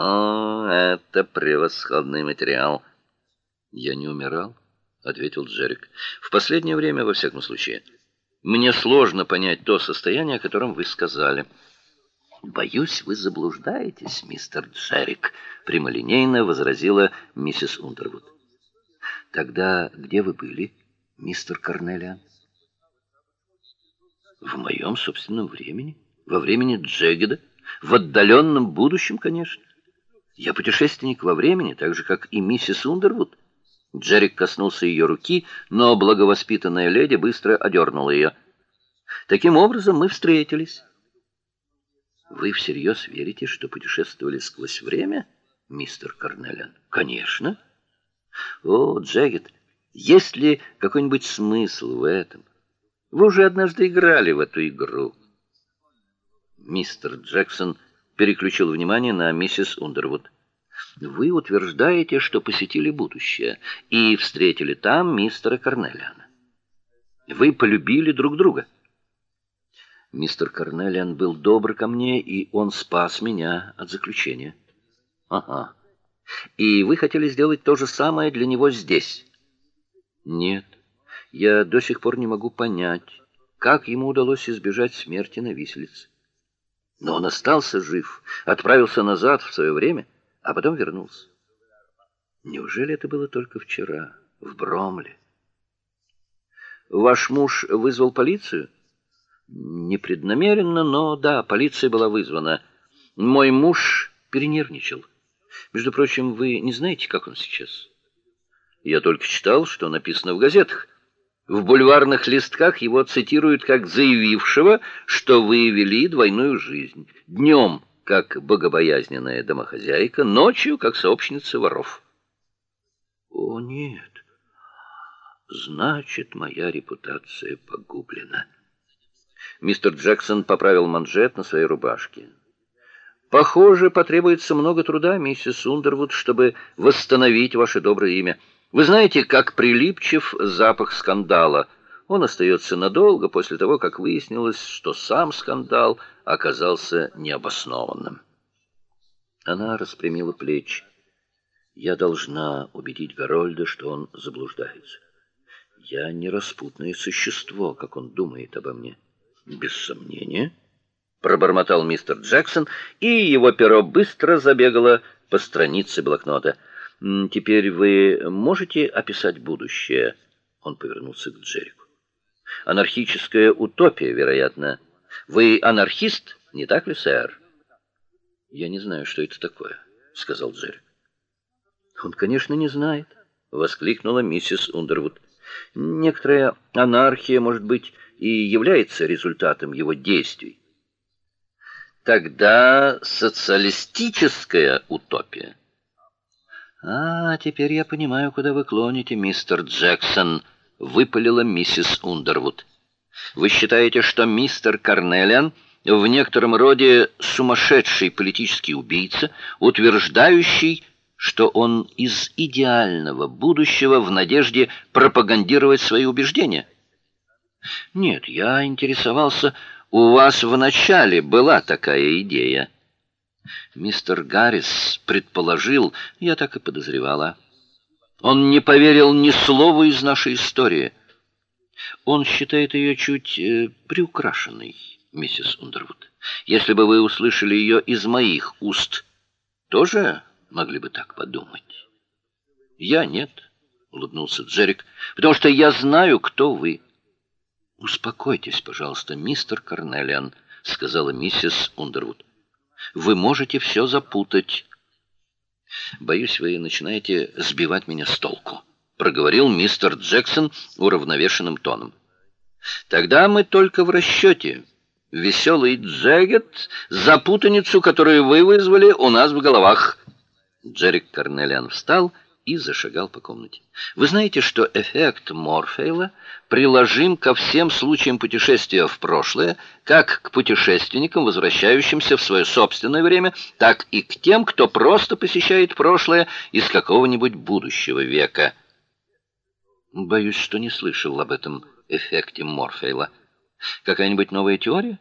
О, это превосходный материал. Я не умирал, ответил Джерик. В последнее время, во всяком случае, мне сложно понять то состояние, о котором вы сказали. Боюсь, вы заблуждаетесь, мистер Джерик, прямолинейно возразила миссис Ундервуд. Тогда где вы были, мистер Карнелиан? В моем собственном времени, во времени Джегеда, в отдаленном будущем, конечно. Я путешественник во времени, так же как и миссис Ундервуд. Джерик коснулся ее руки, но благовоспитанная леди быстро одернула ее. Таким образом мы встретились. Вы всерьез верите, что путешествовали сквозь время, мистер Карнелиан? Конечно. О, Джегет, есть ли какой-нибудь смысл в этом? Вы уже однажды играли в эту игру. Мистер Джексон переключил внимание на миссис Ундервуд. Вы утверждаете, что посетили будущее и встретили там мистера Карнелиана. Вы полюбили друг друга. Мистер Карнелиан был добр ко мне, и он спас меня от заключения. Ага. И вы хотели сделать то же самое для него здесь? Нет. Я до сих пор не могу понять, как ему удалось избежать смерти на виселице. Но он остался жив, отправился назад в свое время, а потом вернулся. Неужели это было только вчера в Бромле? Ваш муж вызвал полицию? Непреднамеренно, но да, полиция была вызвана. Мой муж перенервничал. Между прочим, вы не знаете, как он сейчас? Я только читал, что написано в газетах. В бульварных листках его цитируют как заявившего, что вы вели двойную жизнь: днем как богобоязненная домохозяйка, ночью как сообщница воров. О нет. Значит, моя репутация погублена. Мистер Джексон поправил манжет на своей рубашке. Похоже, потребуется много труда, миссис Ундервуд, чтобы восстановить ваше доброе имя. Вы знаете, как прилипчив запах скандала. Он остается надолго после того, как выяснилось, что сам скандал оказался необоснованным. Она распрямила плечи. Я должна убедить Гарольда, что он заблуждается. Я не распутное существо, как он думает обо мне. Без сомнения, пробормотал мистер Джексон, и его перо быстро забегало по странице блокнота. Теперь вы можете описать будущее? Он повернулся к Джеррику. Анархическая утопия, вероятно. Вы анархист, не так ли, сэр? Я не знаю, что это такое, сказал Джеррик. Он, конечно, не знает, воскликнула миссис Ундервуд. Некоторая анархия, может быть, и является результатом его действий. Тогда социалистическая утопия а, теперь я понимаю, куда вы клоните, мистер Джексон, выпалила миссис Ундервуд. Вы считаете, что мистер Карнелиан в некотором роде сумасшедший политический убийца, утверждающий, что он из идеального будущего в надежде пропагандировать свои убеждения? Нет, я интересовался, у вас в начале была такая идея. Мистер Гаррис предположил, я так и подозревала. Он не поверил ни слову из нашей истории. Он считает ее чуть э, приукрашенной, миссис Ундервуд. Если бы вы услышали ее из моих уст, тоже могли бы так подумать. Я нет, улыбнулся Джерик, потому что я знаю, кто вы. Успокойтесь, пожалуйста, мистер Карнелиан, сказала миссис Ундервуд. Вы можете все запутать. Боюсь, вы начинаете сбивать меня с толку, проговорил мистер Джексон уравновешенным тоном. Тогда мы только в расчете. Веселый Джегет, запутаницу, которую вы вызвали у нас в головах. Джерик Карнелиан встал и зашагал по комнате. Вы знаете, что эффект Морфея приложим ко всем случаям путешествия в прошлое, как к путешественникам, возвращающимся в свое собственное время, так и к тем, кто просто посещает прошлое из какого-нибудь будущего века. Боюсь, что не слышал об этом эффекте Морфея. Какая-нибудь новая теория?